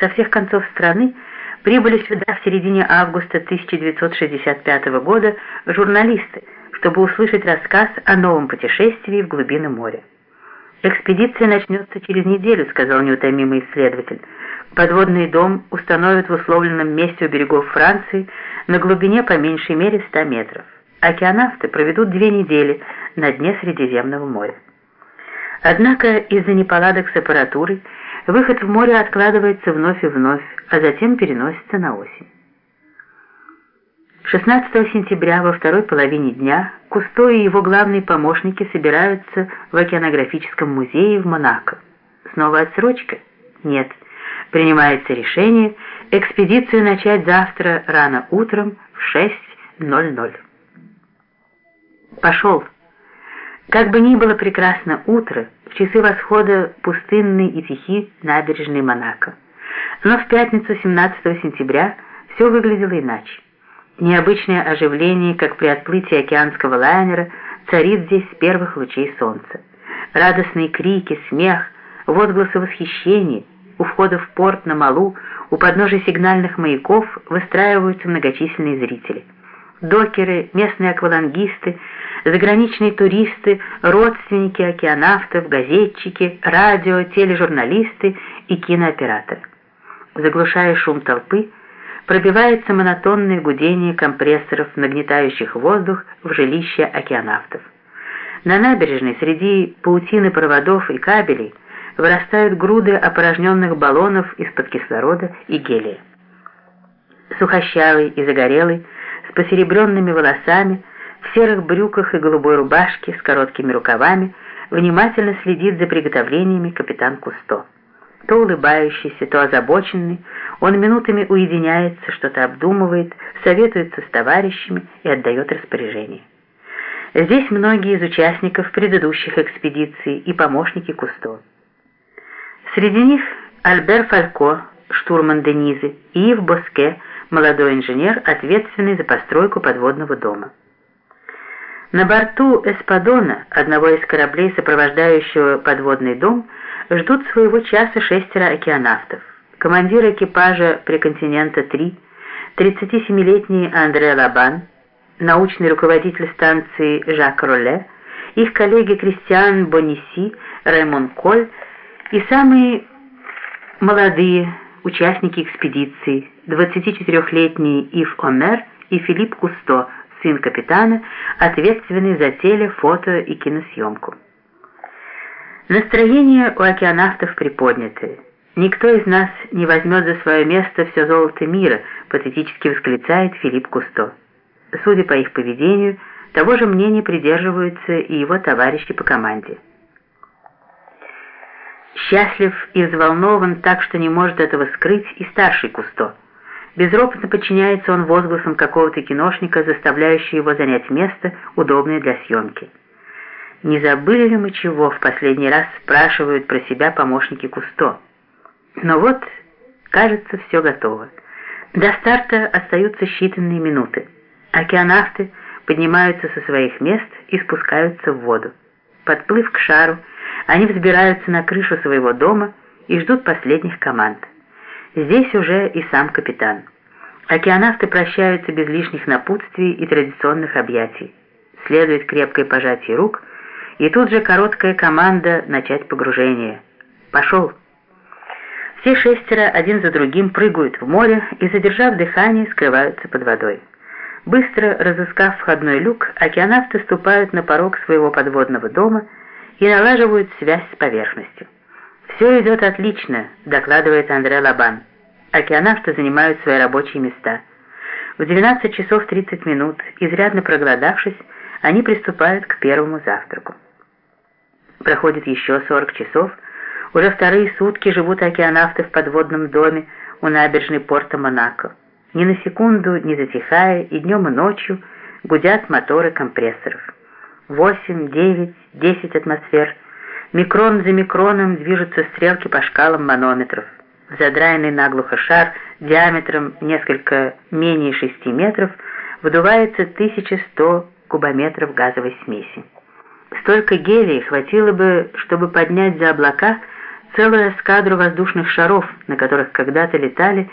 со всех концов страны прибыли сюда в середине августа 1965 года журналисты, чтобы услышать рассказ о новом путешествии в глубины моря. «Экспедиция начнется через неделю», — сказал неутомимый исследователь. «Подводный дом установят в условленном месте у берегов Франции на глубине по меньшей мере 100 метров. Океанавты проведут две недели на дне Средиземного моря». Однако из-за неполадок с аппаратурой выход в море откладывается вновь и вновь, а затем переносится на осень. 16 сентября во второй половине дня Кусто и его главные помощники собираются в океанографическом музее в Монако. Снова отсрочка? Нет. Принимается решение экспедицию начать завтра рано утром в 6.00. Пошел. Как бы ни было прекрасно утро, в часы восхода пустынный и тихий набережный Монако. Но в пятницу 17 сентября все выглядело иначе. Необычное оживление, как при отплытии океанского лайнера, царит здесь с первых лучей солнца. Радостные крики, смех, возгласы восхищения. У входа в порт на Малу, у подножия сигнальных маяков выстраиваются многочисленные зрители. Докеры, местные аквалангисты, заграничные туристы, родственники океанавтов, газетчики, радио, тележурналисты и кинооператоры. Заглушая шум толпы, пробивается монотонное гудение компрессоров, нагнетающих воздух в жилище океанавтов. На набережной среди паутины проводов и кабелей вырастают груды опорожненных баллонов из-под кислорода и гелия. Сухощавый и загорелый, с посеребренными волосами, в серых брюках и голубой рубашке с короткими рукавами, внимательно следит за приготовлениями капитан Кусто. То улыбающийся, то озабоченный, он минутами уединяется, что-то обдумывает, советуется с товарищами и отдает распоряжение. Здесь многие из участников предыдущих экспедиций и помощники Кусто. Среди них Альбер Фалько, штурман Денизы, и Ив Боске, молодой инженер, ответственный за постройку подводного дома. На борту Эспадона, одного из кораблей, сопровождающего подводный дом, ждут своего часа шестеро океанавтов. Командир экипажа Преконтинента-3, 37-летний Андре Лабан, научный руководитель станции Жак Роле, их коллеги Кристиан Бониси, Ремон Коль и самые молодые участники экспедиции, 24-летний Ив Омер и Филипп Кусто, сын капитана, ответственный за теле, фото и киносъемку. Настроение у океанавтов приподнятое. «Никто из нас не возьмет за свое место все золото мира», патетически восклицает Филипп Кусто. Судя по их поведению, того же мнения придерживаются и его товарищи по команде. Счастлив и взволнован так, что не может этого скрыть и старший Кусто – Безропотно подчиняется он возгласам какого-то киношника, заставляющего его занять место, удобное для съемки. Не забыли ли мы чего, в последний раз спрашивают про себя помощники Кусто. Но вот, кажется, все готово. До старта остаются считанные минуты. Океанавты поднимаются со своих мест и спускаются в воду. Подплыв к шару, они взбираются на крышу своего дома и ждут последних команд. Здесь уже и сам капитан. Океанавты прощаются без лишних напутствий и традиционных объятий. Следует крепкое пожатие рук, и тут же короткая команда начать погружение. «Пошел!» Все шестеро один за другим прыгают в море и, задержав дыхание, скрываются под водой. Быстро разыскав входной люк, океанавты ступают на порог своего подводного дома и налаживают связь с поверхностью. «Все идет отлично», — докладывает Андре Лабан. Океанавты занимают свои рабочие места. В 12 часов 30 минут, изрядно проголодавшись, они приступают к первому завтраку. Проходит еще 40 часов, уже вторые сутки живут океанавты в подводном доме у набережной порта Монако. Ни на секунду не затихая и днем и ночью гудят моторы компрессоров. 8, 9, 10 атмосфер. Микрон за микроном движутся стрелки по шкалам манометров задраенный наглухо шар диаметром несколько менее 6 метров выдувается 1100 кубометров газовой смеси. Столько гелия хватило бы, чтобы поднять за облака целую эскадру воздушных шаров, на которых когда-то летали